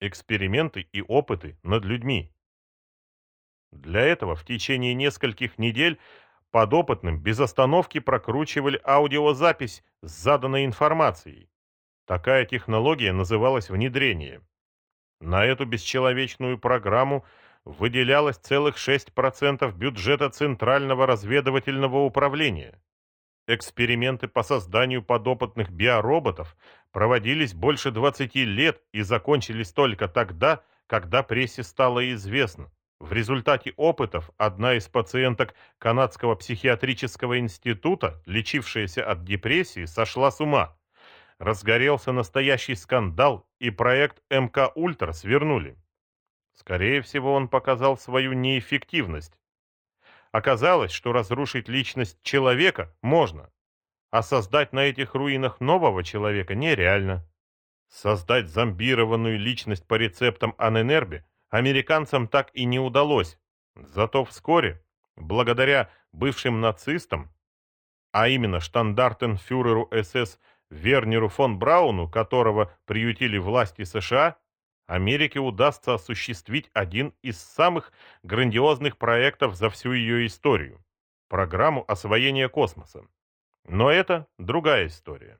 эксперименты и опыты над людьми. Для этого в течение нескольких недель подопытным без остановки прокручивали аудиозапись с заданной информацией. Такая технология называлась внедрение. На эту бесчеловечную программу выделялось целых 6% бюджета Центрального разведывательного управления. Эксперименты по созданию подопытных биороботов проводились больше 20 лет и закончились только тогда, когда прессе стало известно. В результате опытов одна из пациенток Канадского психиатрического института, лечившаяся от депрессии, сошла с ума. Разгорелся настоящий скандал, и проект МК Ультра свернули. Скорее всего, он показал свою неэффективность. Оказалось, что разрушить личность человека можно, а создать на этих руинах нового человека нереально. Создать зомбированную личность по рецептам Аненербе американцам так и не удалось. Зато вскоре, благодаря бывшим нацистам, а именно штандартенфюреру СС Вернеру фон Брауну, которого приютили власти США, Америке удастся осуществить один из самых грандиозных проектов за всю ее историю – программу освоения космоса. Но это другая история.